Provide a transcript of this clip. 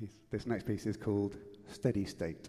piece. This next piece is called Steady State.